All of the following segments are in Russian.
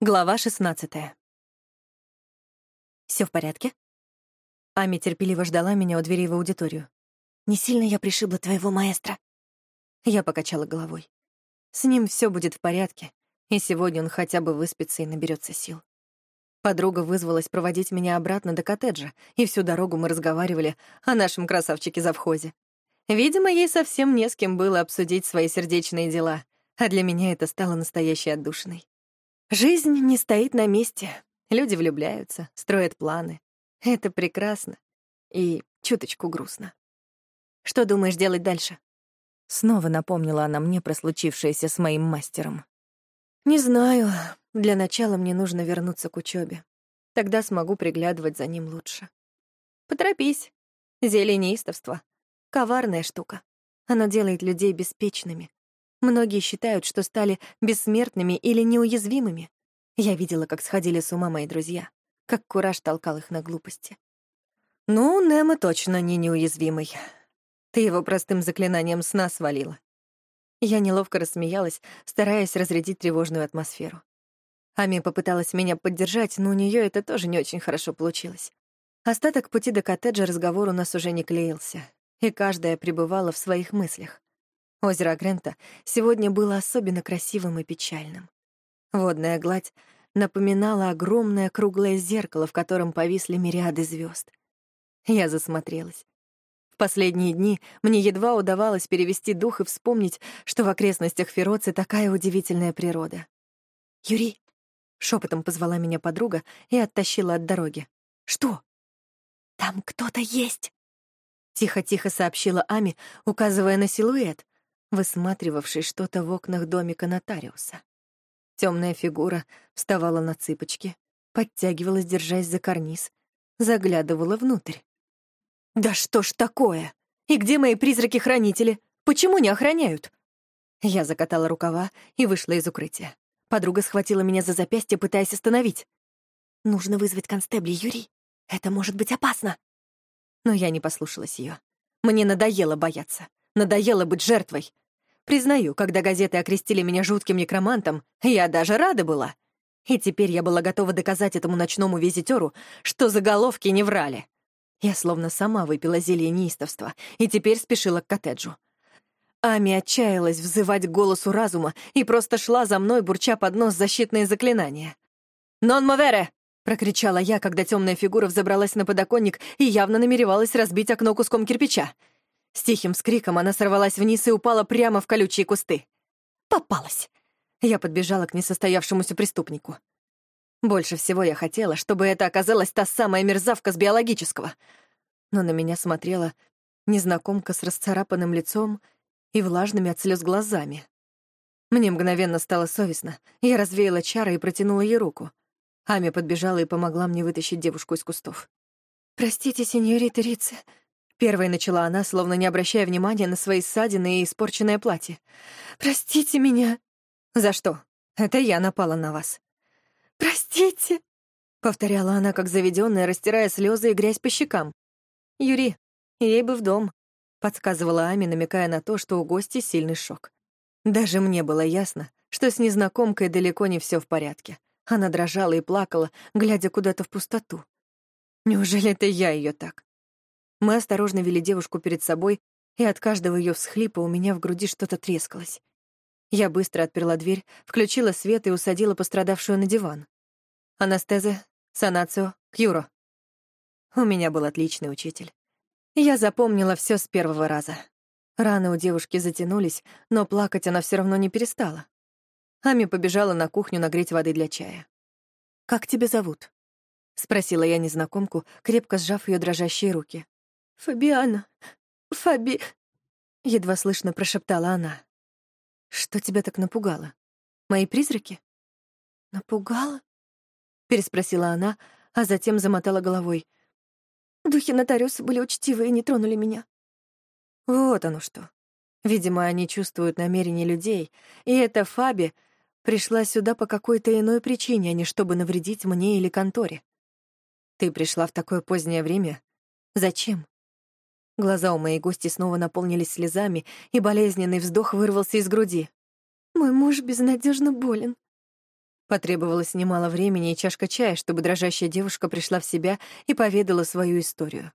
Глава 16. Все в порядке? Ами терпеливо ждала меня у двери в аудиторию. Не сильно я пришибла твоего маэстро. Я покачала головой. С ним все будет в порядке, и сегодня он хотя бы выспится и наберется сил. Подруга вызвалась проводить меня обратно до коттеджа, и всю дорогу мы разговаривали о нашем красавчике-завхозе. Видимо, ей совсем не с кем было обсудить свои сердечные дела, а для меня это стало настоящей отдушиной. Жизнь не стоит на месте. Люди влюбляются, строят планы. Это прекрасно и чуточку грустно. Что думаешь делать дальше? Снова напомнила она мне про случившееся с моим мастером. Не знаю. Для начала мне нужно вернуться к учебе. Тогда смогу приглядывать за ним лучше. Поторопись. Зелье неистовства. Коварная штука. Оно делает людей беспечными, Многие считают, что стали бессмертными или неуязвимыми. Я видела, как сходили с ума мои друзья, как кураж толкал их на глупости. Ну, Немо точно не неуязвимый. Ты его простым заклинанием сна свалила. Я неловко рассмеялась, стараясь разрядить тревожную атмосферу. Ами попыталась меня поддержать, но у нее это тоже не очень хорошо получилось. Остаток пути до коттеджа разговор у нас уже не клеился, и каждая пребывала в своих мыслях. Озеро Грента сегодня было особенно красивым и печальным. Водная гладь напоминала огромное круглое зеркало, в котором повисли мириады звезд. Я засмотрелась. В последние дни мне едва удавалось перевести дух и вспомнить, что в окрестностях Фероцы такая удивительная природа. «Юрий!» — шепотом позвала меня подруга и оттащила от дороги. «Что?» «Там кто-то есть!» Тихо-тихо сообщила Ами, указывая на силуэт, высматривавший что-то в окнах домика нотариуса. Темная фигура вставала на цыпочки, подтягивалась, держась за карниз, заглядывала внутрь. «Да что ж такое? И где мои призраки-хранители? Почему не охраняют?» Я закатала рукава и вышла из укрытия. Подруга схватила меня за запястье, пытаясь остановить. «Нужно вызвать констебли, Юрий. Это может быть опасно». Но я не послушалась ее. Мне надоело бояться. Надоело быть жертвой. Признаю, когда газеты окрестили меня жутким некромантом, я даже рада была. И теперь я была готова доказать этому ночному визитеру, что заголовки не врали. Я словно сама выпила зелье неистовства и теперь спешила к коттеджу. Ами отчаялась взывать голосу разума и просто шла за мной, бурча под нос защитные заклинания. «Нон мовере!» — прокричала я, когда темная фигура взобралась на подоконник и явно намеревалась разбить окно куском кирпича. С тихим скриком она сорвалась вниз и упала прямо в колючие кусты. Попалась. Я подбежала к несостоявшемуся преступнику. Больше всего я хотела, чтобы это оказалась та самая мерзавка с биологического. Но на меня смотрела незнакомка с расцарапанным лицом и влажными от слез глазами. Мне мгновенно стало совестно. Я развеяла чары и протянула ей руку. Ами подбежала и помогла мне вытащить девушку из кустов. «Простите, сеньорита Рице», Первой начала она, словно не обращая внимания на свои ссадины и испорченное платье. «Простите меня». «За что? Это я напала на вас». «Простите», — повторяла она, как заведенная, растирая слезы и грязь по щекам. «Юри, ей бы в дом», — подсказывала Ами, намекая на то, что у гости сильный шок. Даже мне было ясно, что с незнакомкой далеко не все в порядке. Она дрожала и плакала, глядя куда-то в пустоту. Неужели это я ее так? Мы осторожно вели девушку перед собой, и от каждого ее всхлипа у меня в груди что-то трескалось. Я быстро отперла дверь, включила свет и усадила пострадавшую на диван. Анастезе, санацио, кьюро. У меня был отличный учитель. Я запомнила все с первого раза. Раны у девушки затянулись, но плакать она все равно не перестала. Ами побежала на кухню нагреть воды для чая. «Как тебя зовут?» — спросила я незнакомку, крепко сжав ее дрожащие руки. «Фабиана! Фаби...» — едва слышно прошептала она. «Что тебя так напугало? Мои призраки?» «Напугало?» — переспросила она, а затем замотала головой. «Духи нотариуса были учтивы и не тронули меня». Вот оно что. Видимо, они чувствуют намерения людей, и эта Фаби пришла сюда по какой-то иной причине, а не чтобы навредить мне или конторе. Ты пришла в такое позднее время? Зачем? Глаза у моей гости снова наполнились слезами, и болезненный вздох вырвался из груди. «Мой муж безнадежно болен». Потребовалось немало времени и чашка чая, чтобы дрожащая девушка пришла в себя и поведала свою историю.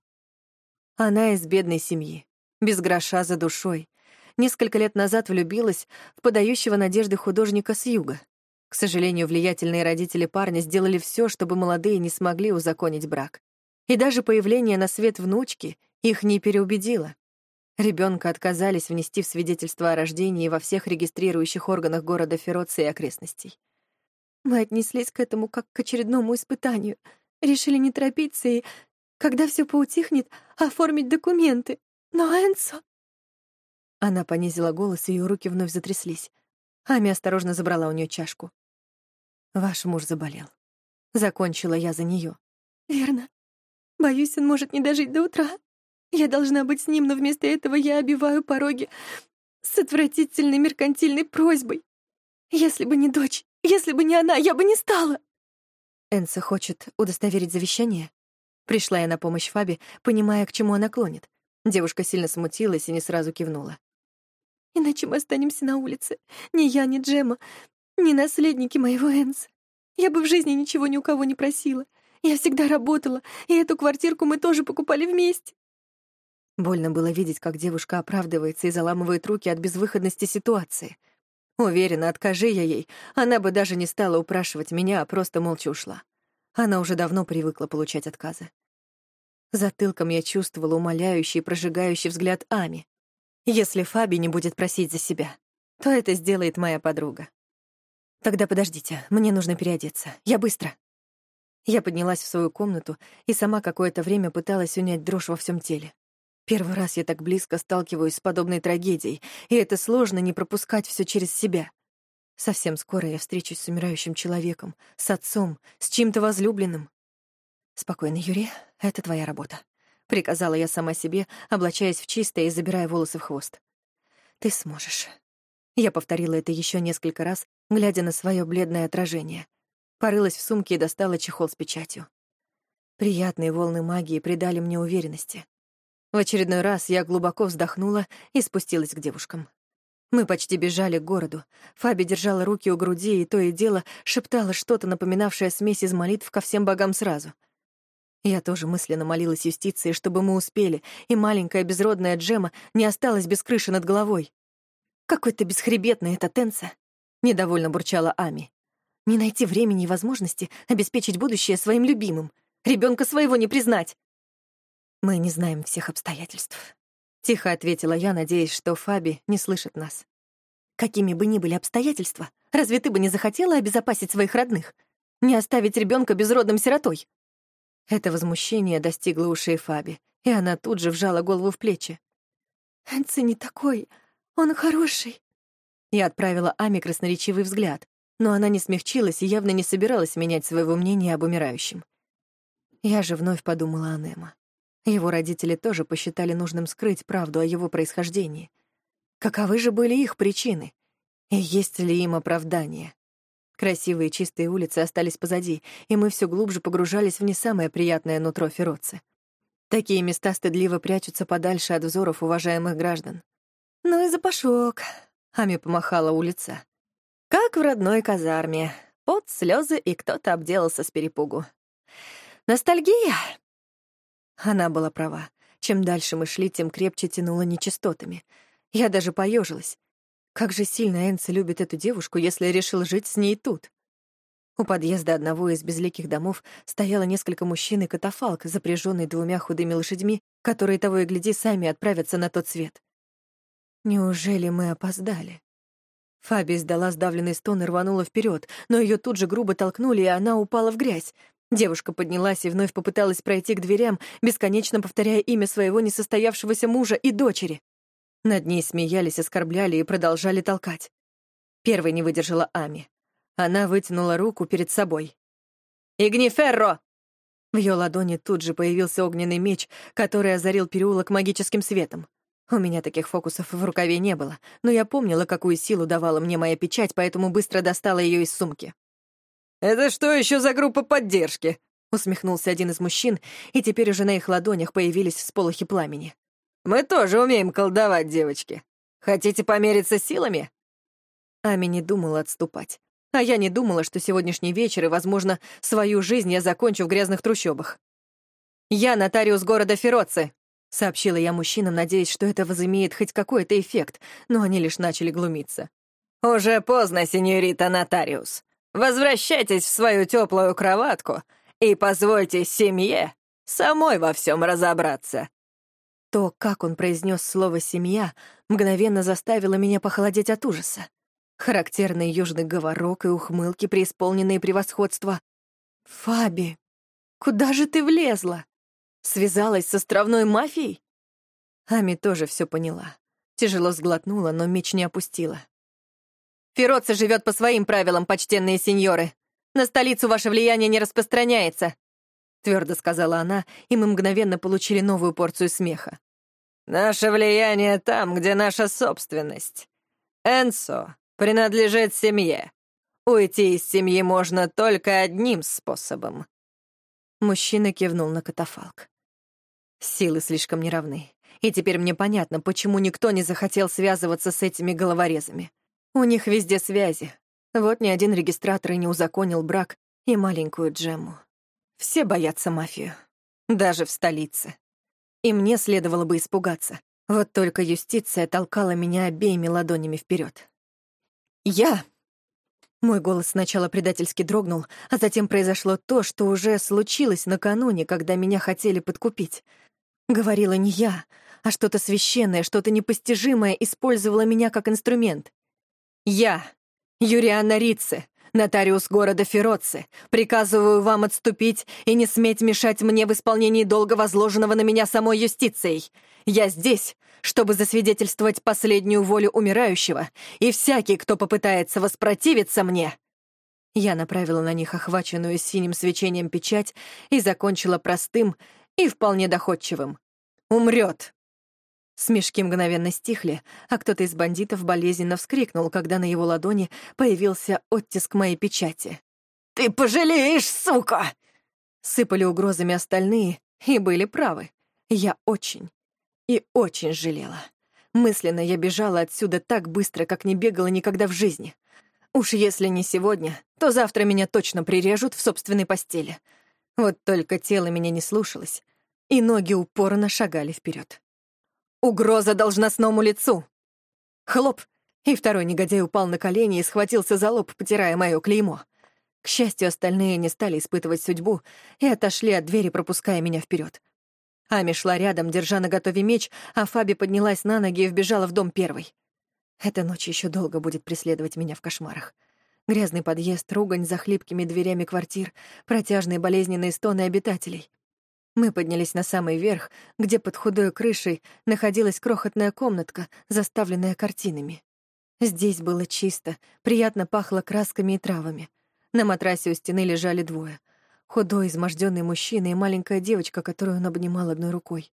Она из бедной семьи, без гроша за душой. Несколько лет назад влюбилась в подающего надежды художника с юга. К сожалению, влиятельные родители парня сделали все, чтобы молодые не смогли узаконить брак. И даже появление на свет внучки их не переубедило. Ребенка отказались внести в свидетельство о рождении во всех регистрирующих органах города Фероца и окрестностей. Мы отнеслись к этому как к очередному испытанию. Решили не торопиться и, когда все поутихнет, оформить документы. Но Энсо... Она понизила голос, и ее руки вновь затряслись. Ами осторожно забрала у нее чашку. «Ваш муж заболел». Закончила я за нее. «Верно. Боюсь, он может не дожить до утра. Я должна быть с ним, но вместо этого я обиваю пороги с отвратительной меркантильной просьбой. Если бы не дочь, если бы не она, я бы не стала. Энса хочет удостоверить завещание. Пришла я на помощь Фаби, понимая, к чему она клонит. Девушка сильно смутилась и не сразу кивнула. Иначе мы останемся на улице. Ни я, ни Джема, ни наследники моего Энса. Я бы в жизни ничего ни у кого не просила. Я всегда работала, и эту квартирку мы тоже покупали вместе. Больно было видеть, как девушка оправдывается и заламывает руки от безвыходности ситуации. Уверена, откажи я ей, она бы даже не стала упрашивать меня, а просто молча ушла. Она уже давно привыкла получать отказы. Затылком я чувствовала умоляющий и прожигающий взгляд Ами. Если Фаби не будет просить за себя, то это сделает моя подруга. Тогда подождите, мне нужно переодеться. Я быстро. Я поднялась в свою комнату и сама какое-то время пыталась унять дрожь во всем теле. Первый раз я так близко сталкиваюсь с подобной трагедией, и это сложно не пропускать все через себя. Совсем скоро я встречусь с умирающим человеком, с отцом, с чьим-то возлюбленным. «Спокойно, Юрий, это твоя работа», — приказала я сама себе, облачаясь в чистое и забирая волосы в хвост. «Ты сможешь». Я повторила это еще несколько раз, глядя на свое бледное отражение — Порылась в сумке и достала чехол с печатью. Приятные волны магии придали мне уверенности. В очередной раз я глубоко вздохнула и спустилась к девушкам. Мы почти бежали к городу. Фаби держала руки у груди и то и дело шептала что-то, напоминавшее смесь из молитв ко всем богам сразу. Я тоже мысленно молилась юстиции, чтобы мы успели, и маленькая безродная Джема не осталась без крыши над головой. «Какой ты бесхребетный эта Тенса!» — недовольно бурчала Ами. Не найти времени и возможности обеспечить будущее своим любимым. Ребенка своего не признать. Мы не знаем всех обстоятельств. Тихо ответила я, надеясь, что Фаби не слышит нас. Какими бы ни были обстоятельства, разве ты бы не захотела обезопасить своих родных? Не оставить ребенка безродным сиротой? Это возмущение достигло ушей Фаби, и она тут же вжала голову в плечи. «Энци не такой, он хороший». Я отправила Ами красноречивый взгляд, но она не смягчилась и явно не собиралась менять своего мнения об умирающем. Я же вновь подумала о Немо. Его родители тоже посчитали нужным скрыть правду о его происхождении. Каковы же были их причины? И есть ли им оправдание? Красивые чистые улицы остались позади, и мы все глубже погружались в не самое приятное нутро Фероцы. Такие места стыдливо прячутся подальше от взоров уважаемых граждан. «Ну и запашок», — Ами помахала улица. Как в родной казарме. Пот, слезы и кто-то обделался с перепугу. Ностальгия? Она была права. Чем дальше мы шли, тем крепче тянуло нечистотами. Я даже поежилась. Как же сильно Энси любит эту девушку, если решил жить с ней тут. У подъезда одного из безликих домов стояло несколько мужчин и катафалк, запряженный двумя худыми лошадьми, которые того и гляди сами отправятся на тот свет. Неужели мы опоздали? Фаби издала сдавленный стон и рванула вперед, но ее тут же грубо толкнули, и она упала в грязь. Девушка поднялась и вновь попыталась пройти к дверям, бесконечно повторяя имя своего несостоявшегося мужа и дочери. Над ней смеялись, оскорбляли и продолжали толкать. Первой не выдержала Ами. Она вытянула руку перед собой. «Игниферро!» В ее ладони тут же появился огненный меч, который озарил переулок магическим светом. У меня таких фокусов в рукаве не было, но я помнила, какую силу давала мне моя печать, поэтому быстро достала ее из сумки. «Это что еще за группа поддержки?» — усмехнулся один из мужчин, и теперь уже на их ладонях появились всполохи пламени. «Мы тоже умеем колдовать, девочки. Хотите помериться силами?» Ами не думала отступать. А я не думала, что сегодняшний вечер и, возможно, свою жизнь я закончу в грязных трущобах. «Я нотариус города Фероци», — сообщила я мужчинам, надеясь, что это возымеет хоть какой-то эффект, но они лишь начали глумиться. «Уже поздно, сеньорита нотариус. Возвращайтесь в свою теплую кроватку и позвольте семье самой во всем разобраться». То, как он произнес слово «семья», мгновенно заставило меня похолодеть от ужаса. Характерный южный говорок и ухмылки, преисполненные превосходства. «Фаби, куда же ты влезла?» Связалась с островной мафией? Ами тоже все поняла. Тяжело сглотнула, но меч не опустила. «Фероца живет по своим правилам, почтенные сеньоры. На столицу ваше влияние не распространяется», — твердо сказала она, и мы мгновенно получили новую порцию смеха. «Наше влияние там, где наша собственность. Энсо принадлежит семье. Уйти из семьи можно только одним способом». Мужчина кивнул на катафалк. Силы слишком неравны. И теперь мне понятно, почему никто не захотел связываться с этими головорезами. У них везде связи. Вот ни один регистратор и не узаконил брак и маленькую Джему. Все боятся мафию. Даже в столице. И мне следовало бы испугаться. Вот только юстиция толкала меня обеими ладонями вперед. «Я!» Мой голос сначала предательски дрогнул, а затем произошло то, что уже случилось накануне, когда меня хотели подкупить. Говорила не я, а что-то священное, что-то непостижимое использовало меня как инструмент. Я, Юрианна Рице, нотариус города Фероци, приказываю вам отступить и не сметь мешать мне в исполнении долга, возложенного на меня самой юстицией. Я здесь, чтобы засвидетельствовать последнюю волю умирающего, и всякий, кто попытается воспротивиться мне...» Я направила на них охваченную синим свечением печать и закончила простым и вполне доходчивым. «Умрет!» Смешки мгновенно стихли, а кто-то из бандитов болезненно вскрикнул, когда на его ладони появился оттиск моей печати. «Ты пожалеешь, сука!» Сыпали угрозами остальные и были правы. Я очень и очень жалела. Мысленно я бежала отсюда так быстро, как не бегала никогда в жизни. Уж если не сегодня, то завтра меня точно прирежут в собственной постели. Вот только тело меня не слушалось, и ноги упорно шагали вперед. Угроза должностному лицу. Хлоп, и второй негодяй упал на колени и схватился за лоб, потирая мое клеймо. К счастью, остальные не стали испытывать судьбу и отошли от двери, пропуская меня вперед. Ами шла рядом, держа на готове меч, а Фаби поднялась на ноги и вбежала в дом первой. Эта ночь еще долго будет преследовать меня в кошмарах. Грязный подъезд, ругань за хлипкими дверями квартир, протяжные болезненные стоны обитателей. Мы поднялись на самый верх, где под худой крышей находилась крохотная комнатка, заставленная картинами. Здесь было чисто, приятно пахло красками и травами. На матрасе у стены лежали двое. Худой, изможденный мужчина и маленькая девочка, которую он обнимал одной рукой.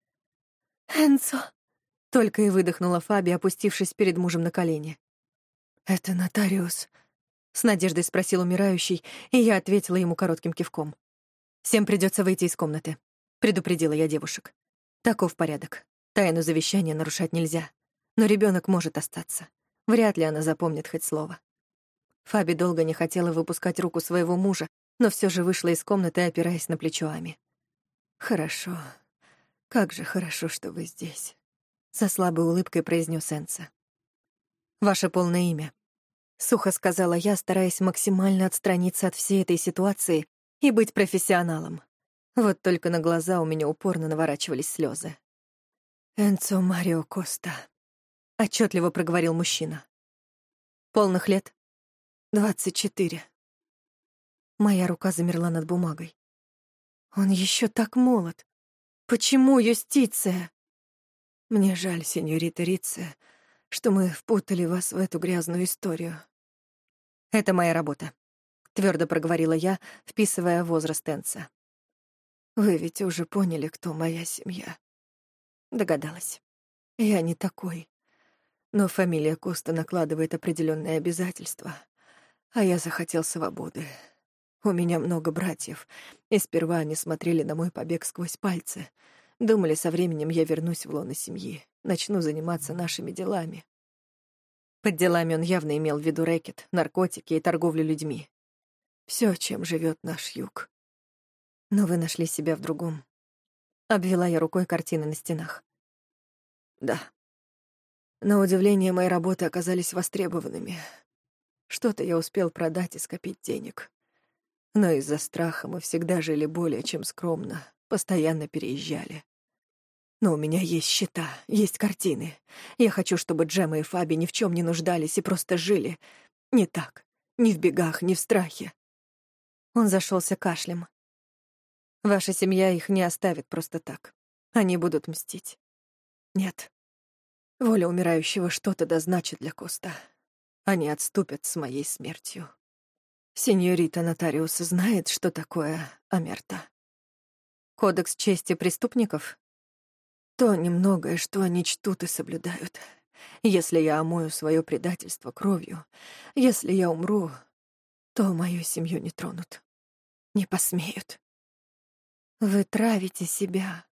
«Энцо!» — только и выдохнула Фаби, опустившись перед мужем на колени. «Это нотариус», — с надеждой спросил умирающий, и я ответила ему коротким кивком. «Всем придется выйти из комнаты предупредила я девушек. Таков порядок. Тайну завещания нарушать нельзя. Но ребенок может остаться. Вряд ли она запомнит хоть слово. Фаби долго не хотела выпускать руку своего мужа, но все же вышла из комнаты, опираясь на плечо Ами. «Хорошо. Как же хорошо, что вы здесь», — со слабой улыбкой произнес Энса. «Ваше полное имя», — сухо сказала я, стараясь максимально отстраниться от всей этой ситуации и быть профессионалом. Вот только на глаза у меня упорно наворачивались слезы. «Энцо Марио Коста», — отчетливо проговорил мужчина. «Полных лет?» «Двадцать четыре». Моя рука замерла над бумагой. «Он еще так молод. Почему юстиция?» «Мне жаль, сеньорита Риция, что мы впутали вас в эту грязную историю». «Это моя работа», — твердо проговорила я, вписывая возраст Энца. Вы ведь уже поняли, кто моя семья. Догадалась. Я не такой. Но фамилия Коста накладывает определенные обязательства, а я захотел свободы. У меня много братьев, и сперва они смотрели на мой побег сквозь пальцы. Думали, со временем я вернусь в лоно семьи, начну заниматься нашими делами. Под делами он явно имел в виду рэкет, наркотики и торговлю людьми. Все, чем живет наш юг. Но вы нашли себя в другом. Обвела я рукой картины на стенах. Да. На удивление, мои работы оказались востребованными. Что-то я успел продать и скопить денег. Но из-за страха мы всегда жили более чем скромно, постоянно переезжали. Но у меня есть счета, есть картины. Я хочу, чтобы Джема и Фаби ни в чем не нуждались и просто жили. Не так. Ни в бегах, ни в страхе. Он зашелся кашлем. Ваша семья их не оставит просто так. Они будут мстить. Нет. Воля умирающего что-то да значит для Коста. Они отступят с моей смертью. Сеньорита Нотариус знает, что такое Амерта. Кодекс чести преступников? То немногое, что они чтут и соблюдают. Если я омою свое предательство кровью, если я умру, то мою семью не тронут. Не посмеют. Вы травите себя,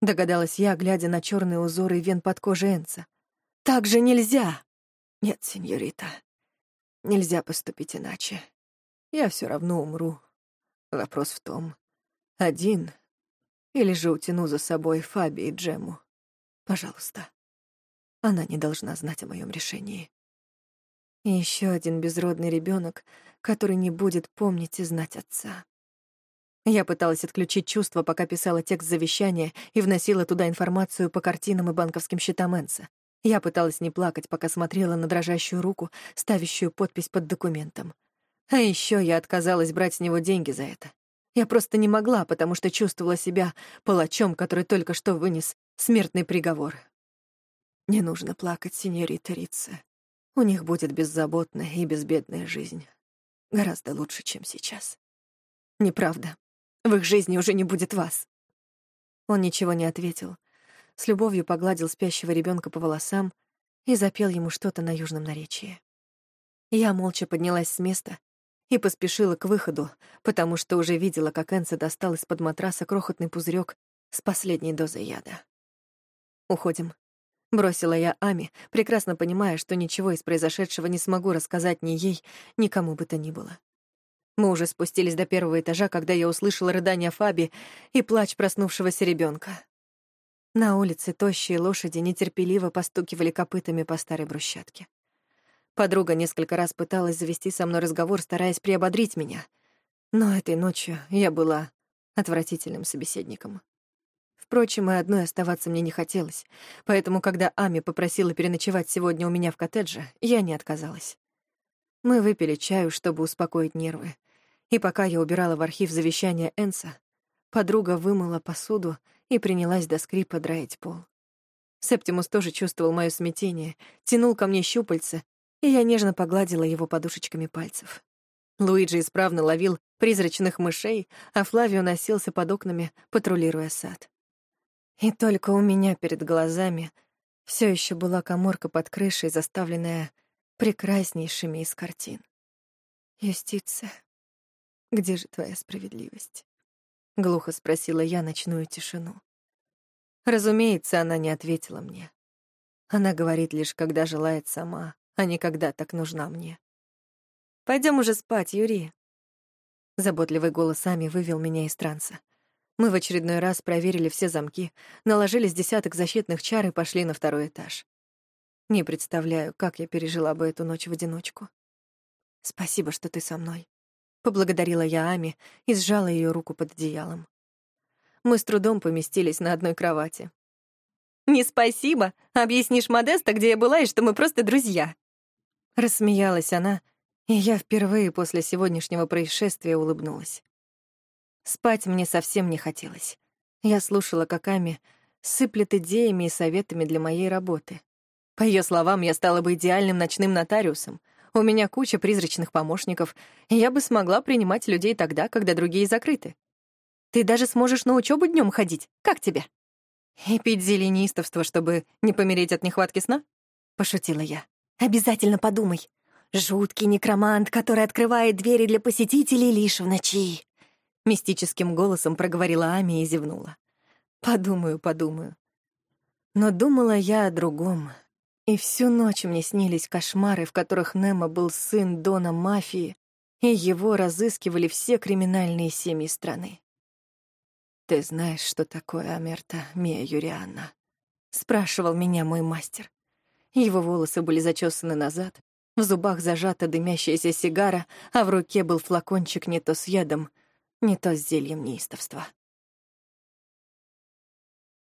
догадалась я, глядя на черные узоры вен под кожей Энца. Так же нельзя. Нет, сеньорита, нельзя поступить иначе. Я все равно умру. Вопрос в том, один или же утяну за собой Фаби и Джему. Пожалуйста. Она не должна знать о моем решении. И еще один безродный ребенок, который не будет помнить и знать отца. Я пыталась отключить чувства, пока писала текст завещания и вносила туда информацию по картинам и банковским счетам Энса. Я пыталась не плакать, пока смотрела на дрожащую руку, ставящую подпись под документом. А еще я отказалась брать с него деньги за это. Я просто не могла, потому что чувствовала себя палачом, который только что вынес смертный приговор. Не нужно плакать, сеньорита Рица. У них будет беззаботная и безбедная жизнь. Гораздо лучше, чем сейчас. Неправда. В их жизни уже не будет вас. Он ничего не ответил. С любовью погладил спящего ребенка по волосам и запел ему что-то на южном наречии. Я молча поднялась с места и поспешила к выходу, потому что уже видела, как Энса достал из-под матраса крохотный пузырек с последней дозой яда. «Уходим», — бросила я Ами, прекрасно понимая, что ничего из произошедшего не смогу рассказать ни ей, ни кому бы то ни было. Мы уже спустились до первого этажа, когда я услышала рыдания Фаби и плач проснувшегося ребенка. На улице тощие лошади нетерпеливо постукивали копытами по старой брусчатке. Подруга несколько раз пыталась завести со мной разговор, стараясь приободрить меня. Но этой ночью я была отвратительным собеседником. Впрочем, и одной оставаться мне не хотелось, поэтому, когда Ами попросила переночевать сегодня у меня в коттедже, я не отказалась. Мы выпили чаю, чтобы успокоить нервы. И пока я убирала в архив завещание Энса, подруга вымыла посуду и принялась до скрипа драить пол. Септимус тоже чувствовал мое смятение, тянул ко мне щупальца, и я нежно погладила его подушечками пальцев. Луиджи исправно ловил призрачных мышей, а Флавио носился под окнами, патрулируя сад. И только у меня перед глазами все еще была коморка под крышей, заставленная прекраснейшими из картин. «Юстиция, где же твоя справедливость?» — глухо спросила я ночную тишину. Разумеется, она не ответила мне. Она говорит лишь, когда желает сама, а не когда так нужна мне. Пойдем уже спать, Юрий. Заботливый голос Ами вывел меня из транса. Мы в очередной раз проверили все замки, наложили с десяток защитных чар и пошли на второй этаж. Не представляю, как я пережила бы эту ночь в одиночку. Спасибо, что ты со мной. Поблагодарила я Ами и сжала ее руку под одеялом. Мы с трудом поместились на одной кровати. «Не спасибо. Объяснишь Модеста, где я была, и что мы просто друзья». Рассмеялась она, и я впервые после сегодняшнего происшествия улыбнулась. Спать мне совсем не хотелось. Я слушала, как Ами сыплет идеями и советами для моей работы. По ее словам, я стала бы идеальным ночным нотариусом. У меня куча призрачных помощников, и я бы смогла принимать людей тогда, когда другие закрыты. Ты даже сможешь на учебу днем ходить. Как тебе? И пить зеленистовство, чтобы не помереть от нехватки сна? Пошутила я. Обязательно подумай. Жуткий некромант, который открывает двери для посетителей лишь в ночи. Мистическим голосом проговорила Ами и зевнула. Подумаю, подумаю. Но думала я о другом. И всю ночь мне снились кошмары, в которых Немо был сын Дона мафии, и его разыскивали все криминальные семьи страны. «Ты знаешь, что такое Амерта, Мия Юрианна?» — спрашивал меня мой мастер. Его волосы были зачесаны назад, в зубах зажата дымящаяся сигара, а в руке был флакончик не то с ядом, не то с зельем неистовства.